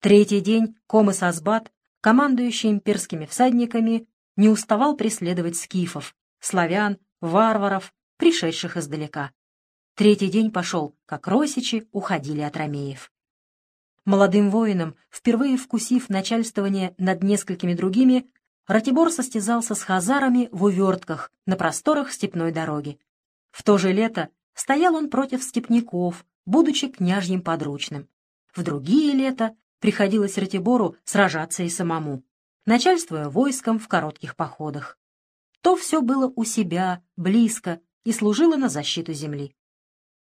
Третий день Комыс Азбат, командующий имперскими всадниками, не уставал преследовать скифов, славян, варваров, пришедших издалека. Третий день пошел, как росичи уходили от ромеев. Молодым воинам, впервые вкусив начальствование над несколькими другими, Ратибор состязался с хазарами в увертках на просторах степной дороги. В то же лето стоял он против степняков, будучи княжьим подручным. В другие лета приходилось Ратибору сражаться и самому, начальствуя войском в коротких походах. То все было у себя, близко, и служило на защиту земли.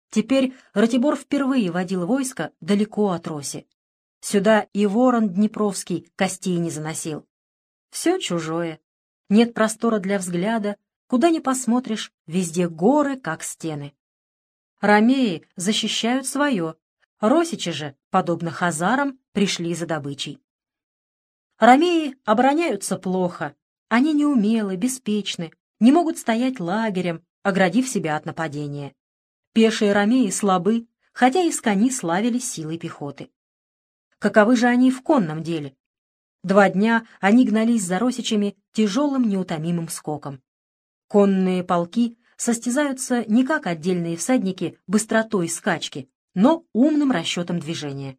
Теперь Ратибор впервые водил войско далеко от Роси. Сюда и ворон Днепровский костей не заносил. Все чужое. Нет простора для взгляда, куда ни посмотришь, везде горы, как стены. Ромеи защищают свое, росичи же, подобно хазарам, пришли за добычей. Ромеи обороняются плохо, они неумелы, беспечны, не могут стоять лагерем, оградив себя от нападения. Пешие ромеи слабы, хотя и кони славились силой пехоты. Каковы же они в конном деле? Два дня они гнались за росичами тяжелым неутомимым скоком. Конные полки состязаются не как отдельные всадники быстротой скачки, но умным расчетом движения.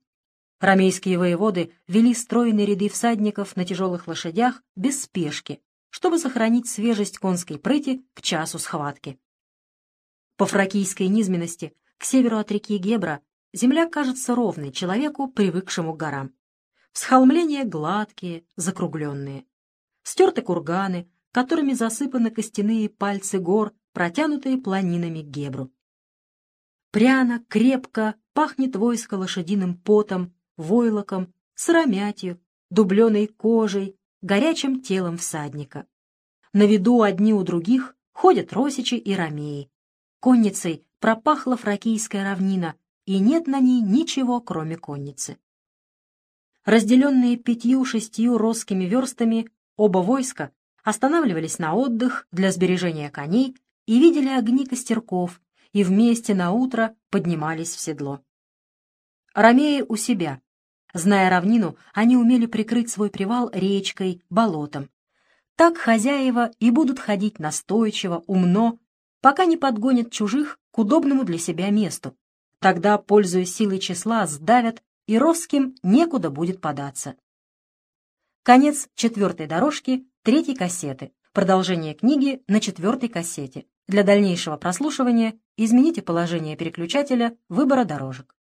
Ромейские воеводы вели стройные ряды всадников на тяжелых лошадях без спешки, чтобы сохранить свежесть конской прыти к часу схватки. По фракийской низменности, к северу от реки Гебра, земля кажется ровной человеку, привыкшему к горам. Всхолмления гладкие, закругленные. Стерты курганы, которыми засыпаны костяные пальцы гор, протянутые планинами к Гебру. Пряно, крепко пахнет войско лошадиным потом, войлоком, сыромятью, дубленой кожей, горячим телом всадника. На виду одни у других ходят росичи и ромеи, Конницей пропахла фракийская равнина, и нет на ней ничего, кроме конницы. Разделенные пятью-шестью росскими верстами, оба войска останавливались на отдых для сбережения коней и видели огни костерков, и вместе на утро поднимались в седло. Ромеи у себя. Зная равнину, они умели прикрыть свой привал речкой, болотом. Так хозяева и будут ходить настойчиво, умно, пока не подгонят чужих к удобному для себя месту. Тогда, пользуясь силой числа, сдавят, и Росским некуда будет податься. Конец четвертой дорожки третьей кассеты. Продолжение книги на четвертой кассете. Для дальнейшего прослушивания измените положение переключателя выбора дорожек.